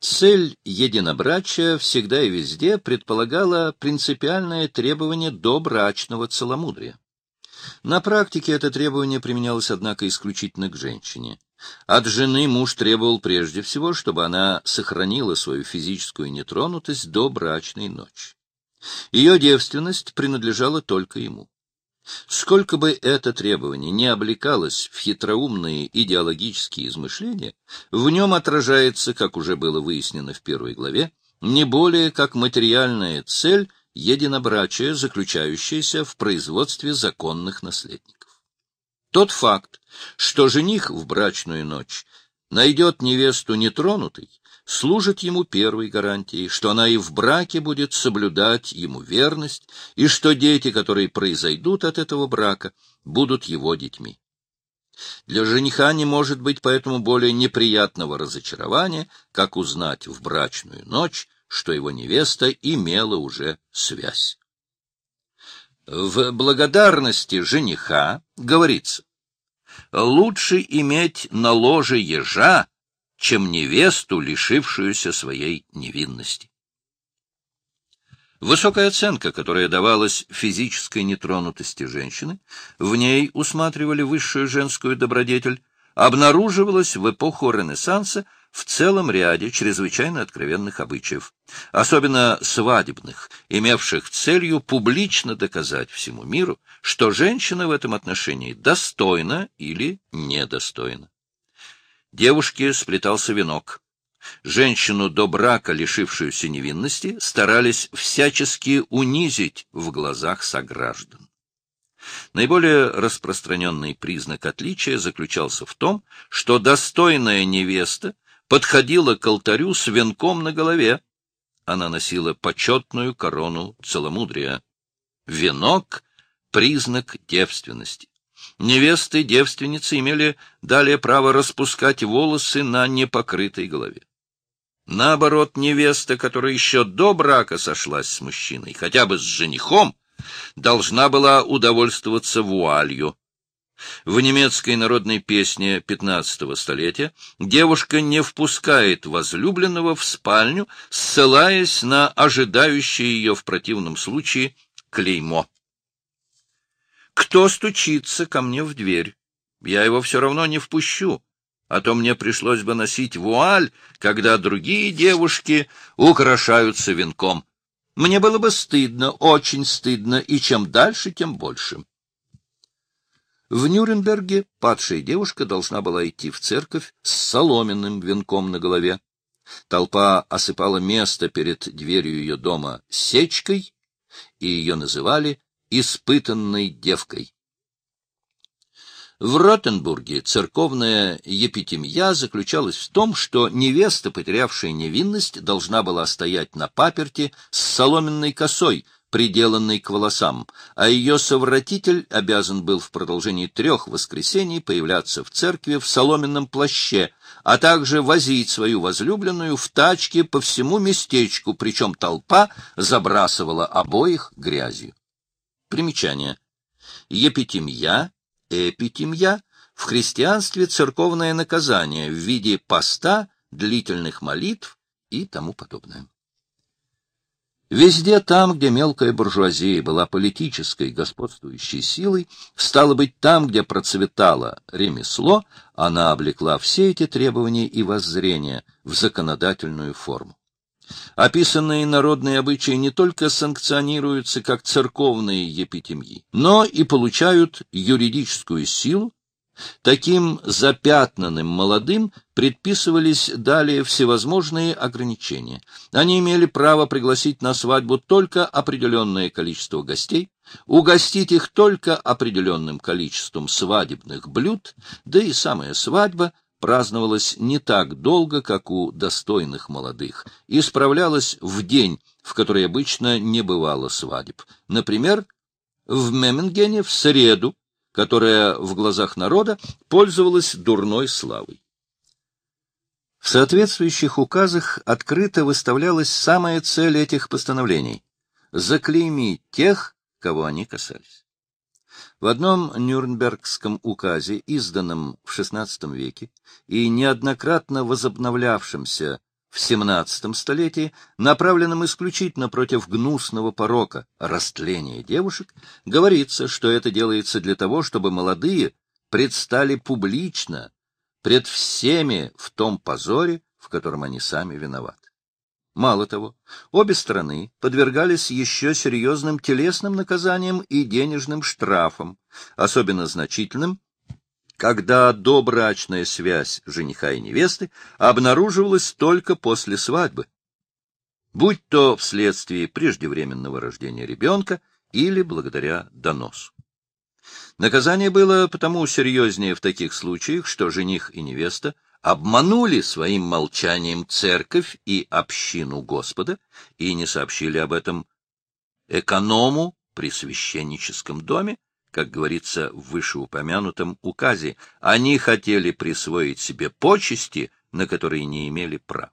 Цель единобрачия всегда и везде предполагала принципиальное требование до брачного целомудрия. На практике это требование применялось, однако, исключительно к женщине. От жены муж требовал прежде всего, чтобы она сохранила свою физическую нетронутость до брачной ночи. Ее девственность принадлежала только ему. Сколько бы это требование не облекалось в хитроумные идеологические измышления, в нем отражается, как уже было выяснено в первой главе, не более как материальная цель единобрачия, заключающаяся в производстве законных наследников. Тот факт, что жених в брачную ночь найдет невесту нетронутой, служит ему первой гарантией, что она и в браке будет соблюдать ему верность, и что дети, которые произойдут от этого брака, будут его детьми. Для жениха не может быть поэтому более неприятного разочарования, как узнать в брачную ночь, что его невеста имела уже связь. В благодарности жениха говорится, лучше иметь на ложе ежа, чем невесту, лишившуюся своей невинности. Высокая оценка, которая давалась физической нетронутости женщины, в ней усматривали высшую женскую добродетель, обнаруживалась в эпоху Ренессанса в целом ряде чрезвычайно откровенных обычаев, особенно свадебных, имевших целью публично доказать всему миру, что женщина в этом отношении достойна или недостойна. Девушке сплетался венок. Женщину до брака, лишившуюся невинности, старались всячески унизить в глазах сограждан. Наиболее распространенный признак отличия заключался в том, что достойная невеста подходила к алтарю с венком на голове. Она носила почетную корону целомудрия. Венок — признак девственности. Невесты-девственницы имели далее право распускать волосы на непокрытой голове. Наоборот, невеста, которая еще до брака сошлась с мужчиной, хотя бы с женихом, должна была удовольствоваться вуалью. В немецкой народной песне XV столетия девушка не впускает возлюбленного в спальню, ссылаясь на ожидающее ее в противном случае клеймо. Кто стучится ко мне в дверь? Я его все равно не впущу, а то мне пришлось бы носить вуаль, когда другие девушки украшаются венком. Мне было бы стыдно, очень стыдно, и чем дальше, тем больше. В Нюрнберге падшая девушка должна была идти в церковь с соломенным венком на голове. Толпа осыпала место перед дверью ее дома сечкой, и ее называли испытанной девкой. В Ротенбурге церковная епитемья заключалась в том, что невеста, потерявшая невинность, должна была стоять на паперте с соломенной косой, приделанной к волосам, а ее совратитель обязан был в продолжении трех воскресений появляться в церкви в соломенном плаще, а также возить свою возлюбленную в тачке по всему местечку, причем толпа забрасывала обоих грязью. Примечание. Епитемья, эпитемья в христианстве церковное наказание в виде поста, длительных молитв и тому подобное. Везде там, где мелкая буржуазия была политической господствующей силой, стало быть, там, где процветало ремесло, она облекла все эти требования и воззрения в законодательную форму. Описанные народные обычаи не только санкционируются как церковные епитемьи, но и получают юридическую силу. Таким запятнанным молодым предписывались далее всевозможные ограничения. Они имели право пригласить на свадьбу только определенное количество гостей, угостить их только определенным количеством свадебных блюд, да и самая свадьба — праздновалась не так долго, как у достойных молодых, и справлялась в день, в который обычно не бывало свадеб. Например, в Мемингене в среду, которая в глазах народа пользовалась дурной славой. В соответствующих указах открыто выставлялась самая цель этих постановлений — заклеймить тех, кого они касались. В одном Нюрнбергском указе, изданном в XVI веке и неоднократно возобновлявшемся в XVII столетии, направленном исключительно против гнусного порока растления девушек, говорится, что это делается для того, чтобы молодые предстали публично пред всеми в том позоре, в котором они сами виноваты. Мало того, обе стороны подвергались еще серьезным телесным наказаниям и денежным штрафам, особенно значительным, когда добрачная связь жениха и невесты обнаруживалась только после свадьбы, будь то вследствие преждевременного рождения ребенка или благодаря доносу. Наказание было потому серьезнее в таких случаях, что жених и невеста обманули своим молчанием церковь и общину Господа и не сообщили об этом эконому при священническом доме, как говорится в вышеупомянутом указе, они хотели присвоить себе почести, на которые не имели права.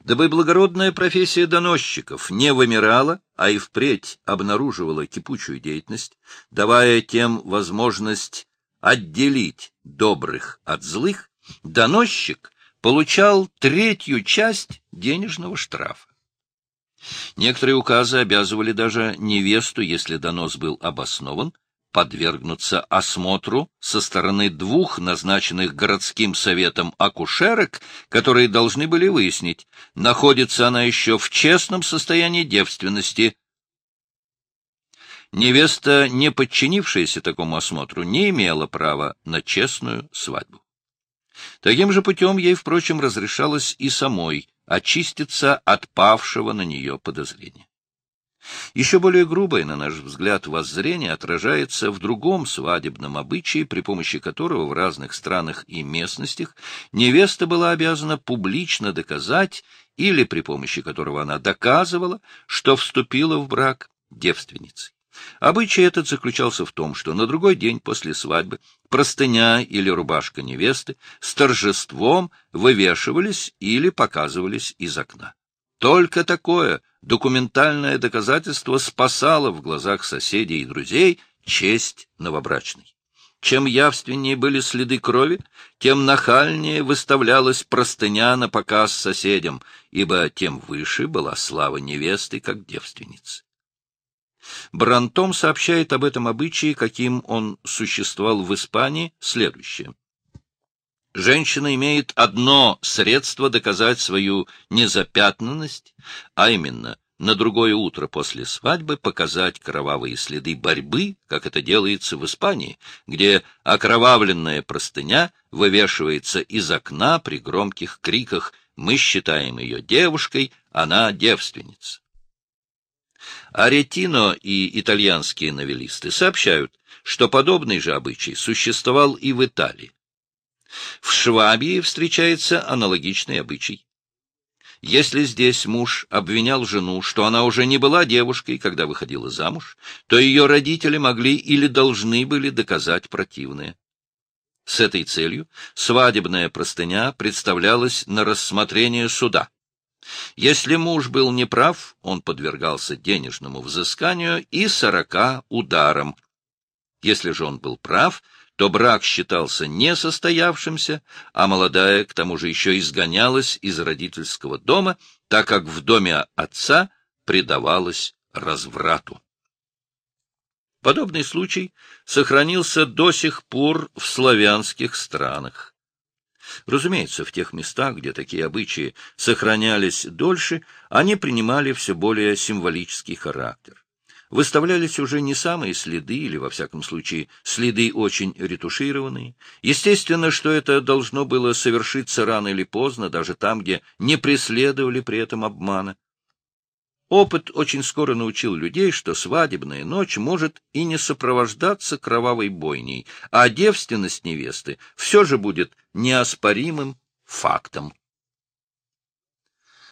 Дабы благородная профессия доносчиков не вымирала, а и впредь обнаруживала кипучую деятельность, давая тем возможность отделить добрых от злых, доносчик получал третью часть денежного штрафа. Некоторые указы обязывали даже невесту, если донос был обоснован, подвергнуться осмотру со стороны двух назначенных городским советом акушерок, которые должны были выяснить, находится она еще в честном состоянии девственности. Невеста, не подчинившаяся такому осмотру, не имела права на честную свадьбу. Таким же путем ей, впрочем, разрешалось и самой очиститься от павшего на нее подозрения. Еще более грубое, на наш взгляд, воззрение отражается в другом свадебном обычае, при помощи которого в разных странах и местностях невеста была обязана публично доказать или при помощи которого она доказывала, что вступила в брак девственницей. Обычай этот заключался в том, что на другой день после свадьбы простыня или рубашка невесты с торжеством вывешивались или показывались из окна. Только такое документальное доказательство спасало в глазах соседей и друзей честь новобрачной. Чем явственнее были следы крови, тем нахальнее выставлялась простыня на показ соседям, ибо тем выше была слава невесты как девственницы. Брантом сообщает об этом обычае, каким он существовал в Испании, следующее. Женщина имеет одно средство доказать свою незапятнанность, а именно на другое утро после свадьбы показать кровавые следы борьбы, как это делается в Испании, где окровавленная простыня вывешивается из окна при громких криках «Мы считаем ее девушкой, она девственница». Аретино и итальянские новеллисты сообщают, что подобный же обычай существовал и в Италии. В Швабии встречается аналогичный обычай. Если здесь муж обвинял жену, что она уже не была девушкой, когда выходила замуж, то ее родители могли или должны были доказать противное. С этой целью свадебная простыня представлялась на рассмотрение суда. Если муж был неправ, он подвергался денежному взысканию и сорока ударам. Если же он был прав, то брак считался несостоявшимся, а молодая к тому же еще изгонялась из родительского дома, так как в доме отца предавалась разврату. Подобный случай сохранился до сих пор в славянских странах. Разумеется, в тех местах, где такие обычаи сохранялись дольше, они принимали все более символический характер. Выставлялись уже не самые следы, или, во всяком случае, следы очень ретушированные. Естественно, что это должно было совершиться рано или поздно, даже там, где не преследовали при этом обмана. Опыт очень скоро научил людей, что свадебная ночь может и не сопровождаться кровавой бойней, а девственность невесты все же будет неоспоримым фактом.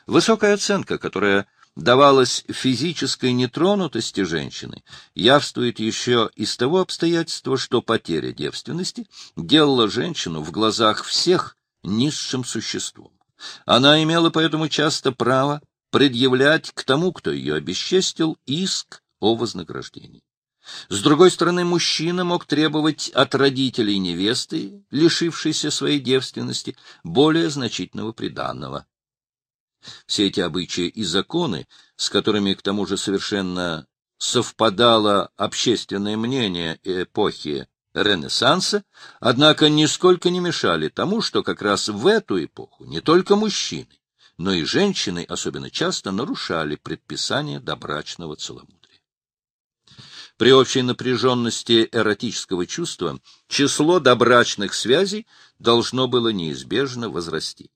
Высокая оценка, которая давалась физической нетронутости женщины, явствует еще из того обстоятельства, что потеря девственности делала женщину в глазах всех низшим существом. Она имела поэтому часто право предъявлять к тому, кто ее обесчестил, иск о вознаграждении. С другой стороны, мужчина мог требовать от родителей невесты, лишившейся своей девственности, более значительного приданного. Все эти обычаи и законы, с которыми к тому же совершенно совпадало общественное мнение эпохи Ренессанса, однако нисколько не мешали тому, что как раз в эту эпоху не только мужчины, но и женщины особенно часто нарушали предписания добрачного целомудрия. При общей напряженности эротического чувства число добрачных связей должно было неизбежно возрасти.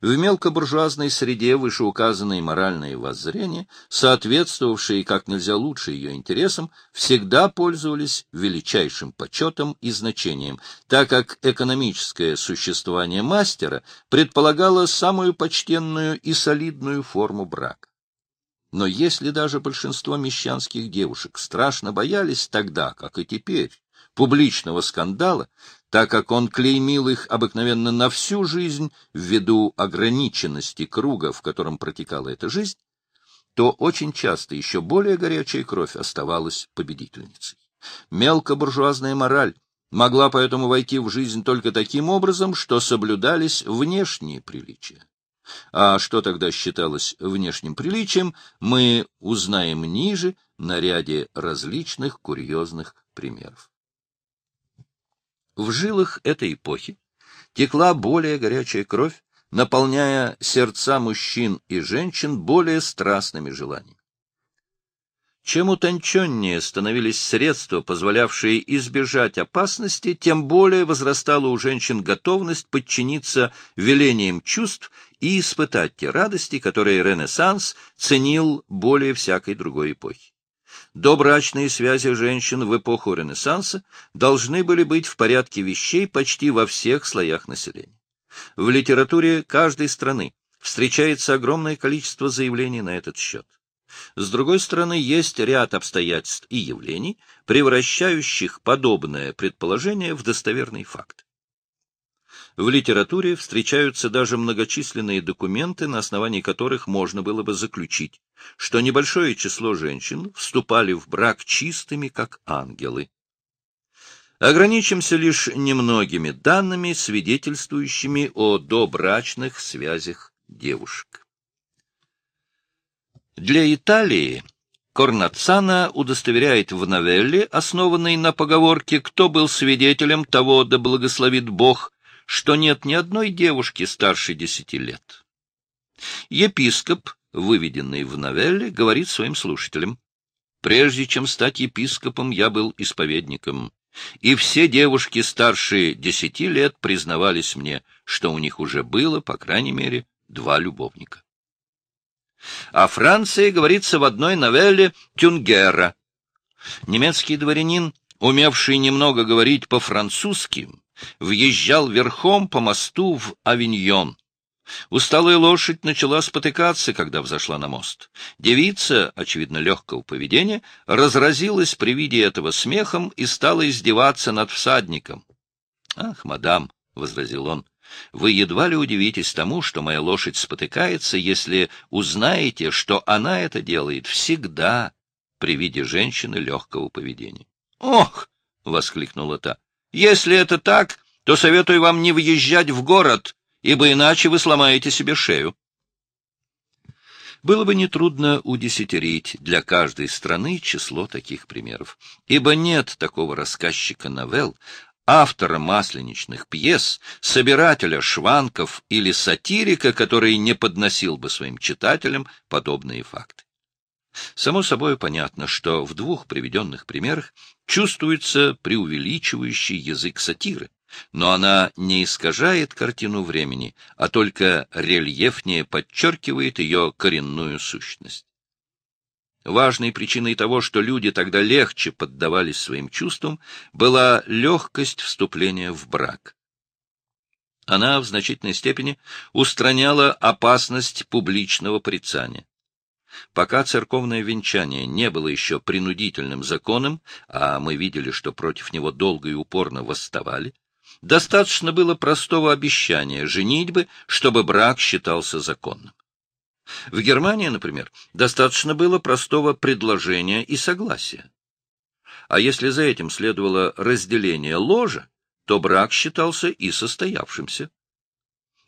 В мелкобуржуазной среде вышеуказанные моральные воззрения, соответствовавшие как нельзя лучше ее интересам, всегда пользовались величайшим почетом и значением, так как экономическое существование мастера предполагало самую почтенную и солидную форму брака. Но если даже большинство мещанских девушек страшно боялись тогда, как и теперь, публичного скандала, так как он клеймил их обыкновенно на всю жизнь ввиду ограниченности круга, в котором протекала эта жизнь, то очень часто еще более горячая кровь оставалась победительницей. Мелкобуржуазная мораль могла поэтому войти в жизнь только таким образом, что соблюдались внешние приличия. А что тогда считалось внешним приличием, мы узнаем ниже на ряде различных курьезных примеров. В жилах этой эпохи текла более горячая кровь, наполняя сердца мужчин и женщин более страстными желаниями. Чем утонченнее становились средства, позволявшие избежать опасности, тем более возрастала у женщин готовность подчиниться велениям чувств и испытать те радости, которые Ренессанс ценил более всякой другой эпохи. Добрачные связи женщин в эпоху Ренессанса должны были быть в порядке вещей почти во всех слоях населения. В литературе каждой страны встречается огромное количество заявлений на этот счет. С другой стороны, есть ряд обстоятельств и явлений, превращающих подобное предположение в достоверный факт. В литературе встречаются даже многочисленные документы, на основании которых можно было бы заключить, что небольшое число женщин вступали в брак чистыми, как ангелы. Ограничимся лишь немногими данными, свидетельствующими о добрачных связях девушек. Для Италии Корнацана удостоверяет в новелле, основанной на поговорке «Кто был свидетелем того, да благословит Бог», что нет ни одной девушки старше десяти лет. Епископ, выведенный в новелле, говорит своим слушателям, «Прежде чем стать епископом, я был исповедником, и все девушки старше десяти лет признавались мне, что у них уже было, по крайней мере, два любовника». О Франции говорится в одной новелле Тюнгера. Немецкий дворянин, умевший немного говорить по-французски, въезжал верхом по мосту в Авиньон. Усталая лошадь начала спотыкаться, когда взошла на мост. Девица, очевидно, легкого поведения, разразилась при виде этого смехом и стала издеваться над всадником. — Ах, мадам, — возразил он, — вы едва ли удивитесь тому, что моя лошадь спотыкается, если узнаете, что она это делает всегда при виде женщины легкого поведения. — Ох! — воскликнула та. Если это так, то советую вам не въезжать в город, ибо иначе вы сломаете себе шею. Было бы нетрудно удесятерить для каждой страны число таких примеров, ибо нет такого рассказчика новелл, автора масленичных пьес, собирателя шванков или сатирика, который не подносил бы своим читателям подобные факты. Само собой понятно, что в двух приведенных примерах чувствуется преувеличивающий язык сатиры, но она не искажает картину времени, а только рельефнее подчеркивает ее коренную сущность. Важной причиной того, что люди тогда легче поддавались своим чувствам, была легкость вступления в брак. Она в значительной степени устраняла опасность публичного порицания. Пока церковное венчание не было еще принудительным законом, а мы видели, что против него долго и упорно восставали, достаточно было простого обещания женитьбы, чтобы брак считался законным. В Германии, например, достаточно было простого предложения и согласия. А если за этим следовало разделение ложа, то брак считался и состоявшимся.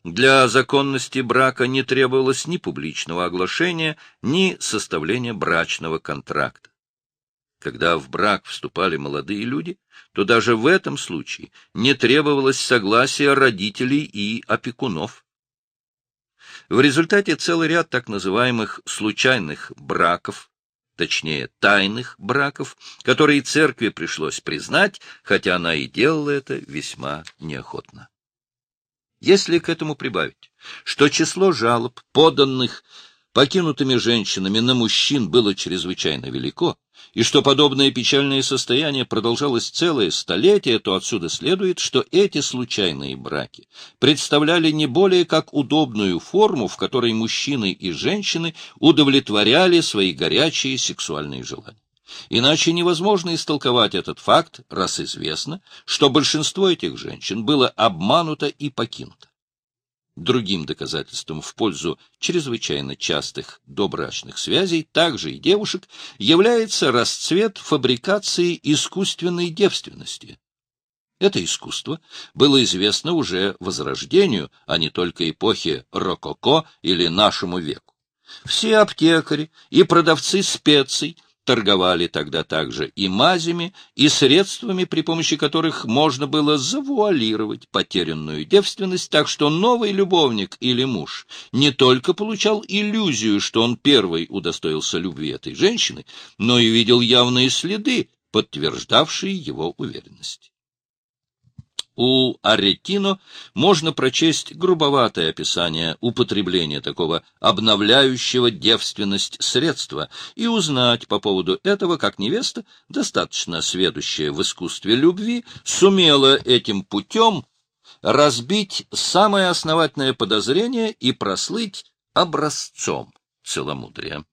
Для законности брака не требовалось ни публичного оглашения, ни составления брачного контракта. Когда в брак вступали молодые люди, то даже в этом случае не требовалось согласия родителей и опекунов. В результате целый ряд так называемых случайных браков, точнее тайных браков, которые церкви пришлось признать, хотя она и делала это весьма неохотно. Если к этому прибавить, что число жалоб, поданных покинутыми женщинами на мужчин, было чрезвычайно велико, и что подобное печальное состояние продолжалось целое столетие, то отсюда следует, что эти случайные браки представляли не более как удобную форму, в которой мужчины и женщины удовлетворяли свои горячие сексуальные желания. Иначе невозможно истолковать этот факт, раз известно, что большинство этих женщин было обмануто и покинуто. Другим доказательством в пользу чрезвычайно частых добрачных связей, также и девушек, является расцвет фабрикации искусственной девственности. Это искусство было известно уже Возрождению, а не только эпохе Рококо или нашему веку. Все аптекари и продавцы специй торговали тогда также и мазями, и средствами, при помощи которых можно было завуалировать потерянную девственность, так что новый любовник или муж не только получал иллюзию, что он первый удостоился любви этой женщины, но и видел явные следы, подтверждавшие его уверенность. У Аретино можно прочесть грубоватое описание употребления такого обновляющего девственность средства и узнать по поводу этого, как невеста, достаточно сведущая в искусстве любви, сумела этим путем разбить самое основательное подозрение и прослыть образцом целомудрия.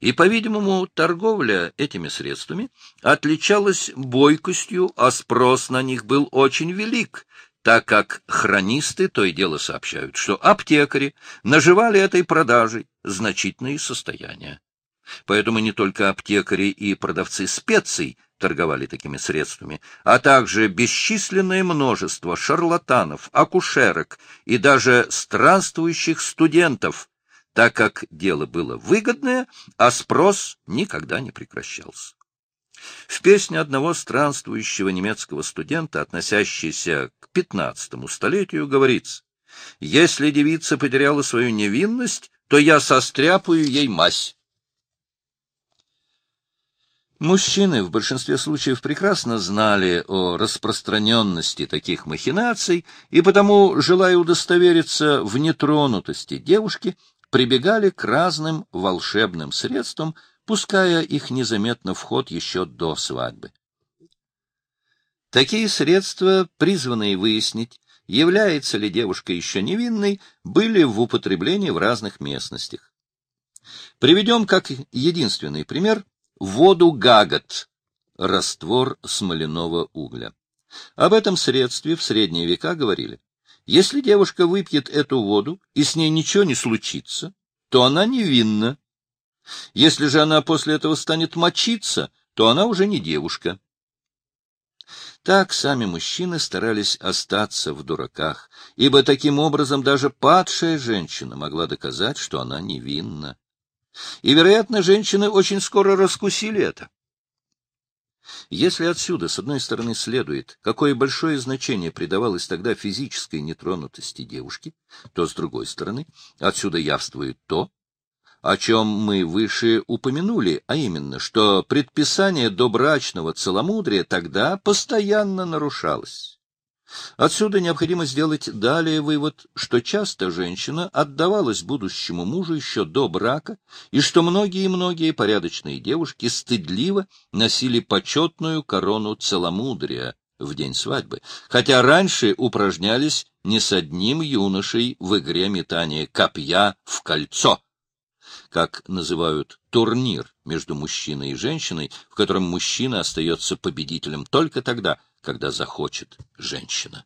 И, по-видимому, торговля этими средствами отличалась бойкостью, а спрос на них был очень велик, так как хронисты то и дело сообщают, что аптекари наживали этой продажей значительные состояния. Поэтому не только аптекари и продавцы специй торговали такими средствами, а также бесчисленное множество шарлатанов, акушерок и даже странствующих студентов, так как дело было выгодное, а спрос никогда не прекращался. В песне одного странствующего немецкого студента, относящейся к пятнадцатому столетию, говорится «Если девица потеряла свою невинность, то я состряпаю ей мазь». Мужчины в большинстве случаев прекрасно знали о распространенности таких махинаций, и потому, желая удостовериться в нетронутости девушки, прибегали к разным волшебным средствам, пуская их незаметно в ход еще до свадьбы. Такие средства, призванные выяснить, является ли девушка еще невинной, были в употреблении в разных местностях. Приведем как единственный пример воду гагат, раствор смоляного угля. Об этом средстве в средние века говорили. Если девушка выпьет эту воду, и с ней ничего не случится, то она невинна. Если же она после этого станет мочиться, то она уже не девушка. Так сами мужчины старались остаться в дураках, ибо таким образом даже падшая женщина могла доказать, что она невинна. И, вероятно, женщины очень скоро раскусили это. Если отсюда, с одной стороны, следует, какое большое значение придавалось тогда физической нетронутости девушки, то, с другой стороны, отсюда явствует то, о чем мы выше упомянули, а именно, что предписание добрачного целомудрия тогда постоянно нарушалось. Отсюда необходимо сделать далее вывод, что часто женщина отдавалась будущему мужу еще до брака, и что многие-многие порядочные девушки стыдливо носили почетную корону целомудрия в день свадьбы, хотя раньше упражнялись не с одним юношей в игре метания копья в кольцо, как называют турнир между мужчиной и женщиной, в котором мужчина остается победителем только тогда, когда захочет женщина.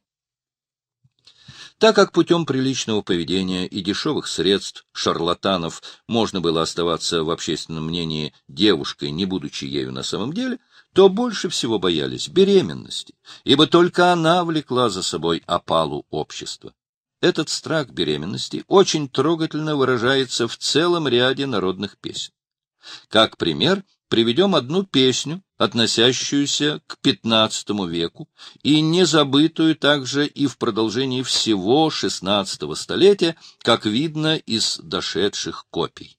Так как путем приличного поведения и дешевых средств шарлатанов можно было оставаться в общественном мнении девушкой, не будучи ею на самом деле, то больше всего боялись беременности, ибо только она влекла за собой опалу общества. Этот страх беременности очень трогательно выражается в целом ряде народных песен. Как пример приведем одну песню, относящуюся к XV веку и не забытую также и в продолжении всего XVI столетия, как видно из дошедших копий.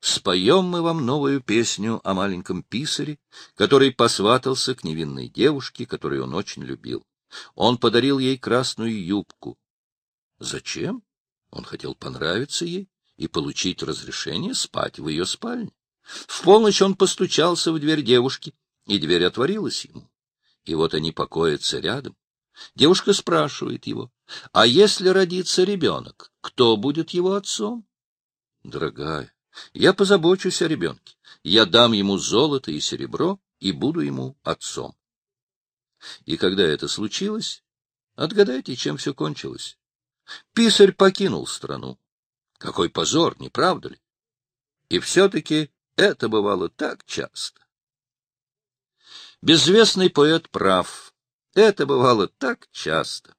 Споем мы вам новую песню о маленьком писаре, который посватался к невинной девушке, которую он очень любил. Он подарил ей красную юбку. Зачем? Он хотел понравиться ей и получить разрешение спать в ее спальне. В полночь он постучался в дверь девушки, и дверь отворилась ему. И вот они покоятся рядом. Девушка спрашивает его, а если родится ребенок, кто будет его отцом? Дорогая, я позабочусь о ребенке. Я дам ему золото и серебро и буду ему отцом. И когда это случилось, отгадайте, чем все кончилось. Писарь покинул страну. Какой позор, не правда ли? И все-таки это бывало так часто. Безвестный поэт прав. Это бывало так часто.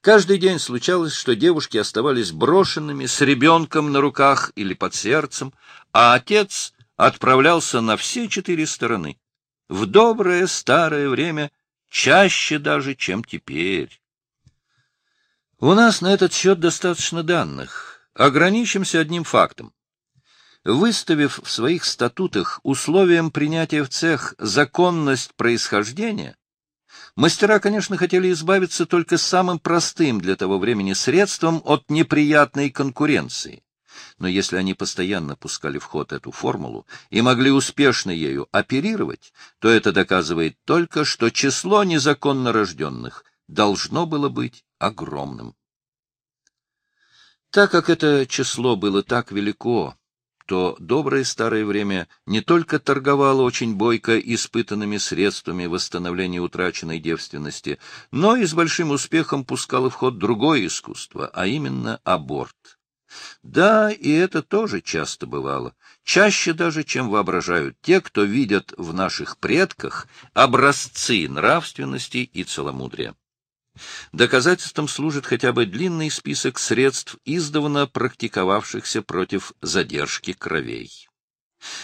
Каждый день случалось, что девушки оставались брошенными с ребенком на руках или под сердцем, а отец отправлялся на все четыре стороны. В доброе старое время чаще даже, чем теперь. У нас на этот счет достаточно данных. Ограничимся одним фактом. Выставив в своих статутах условием принятия в цех законность происхождения, Мастера, конечно, хотели избавиться только самым простым для того времени средством от неприятной конкуренции. Но если они постоянно пускали в ход эту формулу и могли успешно ею оперировать, то это доказывает только, что число незаконно рожденных должно было быть огромным. Так как это число было так велико, то доброе старое время не только торговало очень бойко испытанными средствами восстановления утраченной девственности, но и с большим успехом пускало в ход другое искусство, а именно аборт. Да, и это тоже часто бывало, чаще даже, чем воображают те, кто видят в наших предках образцы нравственности и целомудрия. Доказательством служит хотя бы длинный список средств, издавна практиковавшихся против задержки кровей.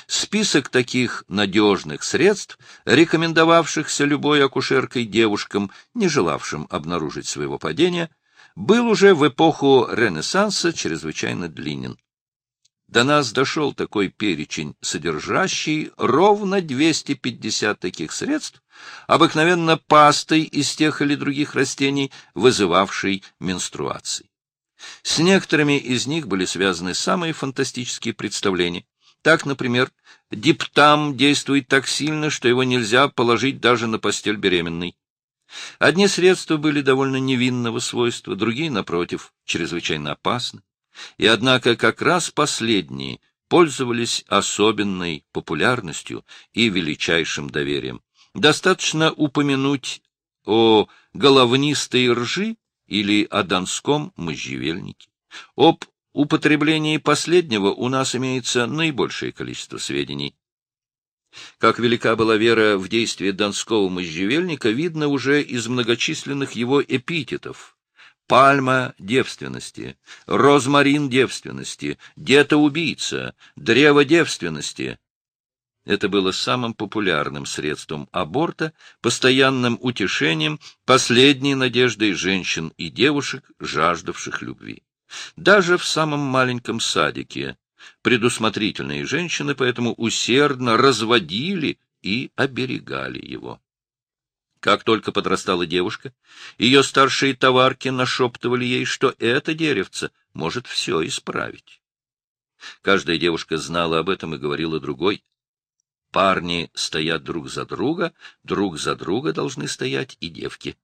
Список таких надежных средств, рекомендовавшихся любой акушеркой девушкам, не желавшим обнаружить своего падения, был уже в эпоху Ренессанса чрезвычайно длинен. До нас дошел такой перечень, содержащий ровно 250 таких средств, обыкновенно пастой из тех или других растений, вызывавшей менструации. С некоторыми из них были связаны самые фантастические представления. Так, например, диптам действует так сильно, что его нельзя положить даже на постель беременной. Одни средства были довольно невинного свойства, другие, напротив, чрезвычайно опасны. И однако как раз последние пользовались особенной популярностью и величайшим доверием. Достаточно упомянуть о головнистой ржи или о донском можжевельнике. Об употреблении последнего у нас имеется наибольшее количество сведений. Как велика была вера в действие донского можжевельника, видно уже из многочисленных его эпитетов пальма девственности, розмарин девственности, дето-убийца, древо девственности. Это было самым популярным средством аборта, постоянным утешением, последней надеждой женщин и девушек, жаждавших любви. Даже в самом маленьком садике предусмотрительные женщины поэтому усердно разводили и оберегали его. Как только подрастала девушка, ее старшие товарки нашептывали ей, что это деревце может все исправить. Каждая девушка знала об этом и говорила другой. Парни стоят друг за друга, друг за друга должны стоять и девки.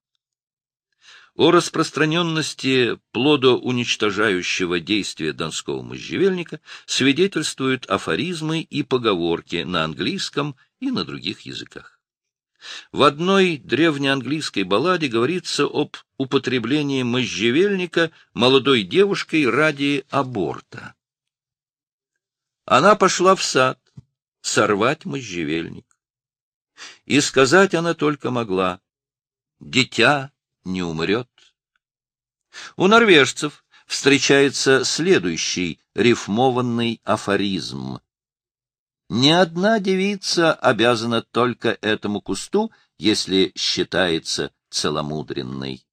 О распространенности плодоуничтожающего действия донского можжевельника свидетельствуют афоризмы и поговорки на английском и на других языках. В одной древнеанглийской балладе говорится об употреблении можжевельника молодой девушкой ради аборта. Она пошла в сад сорвать можжевельник. И сказать она только могла «Дитя не умрет». У норвежцев встречается следующий рифмованный афоризм. Ни одна девица обязана только этому кусту, если считается целомудренной.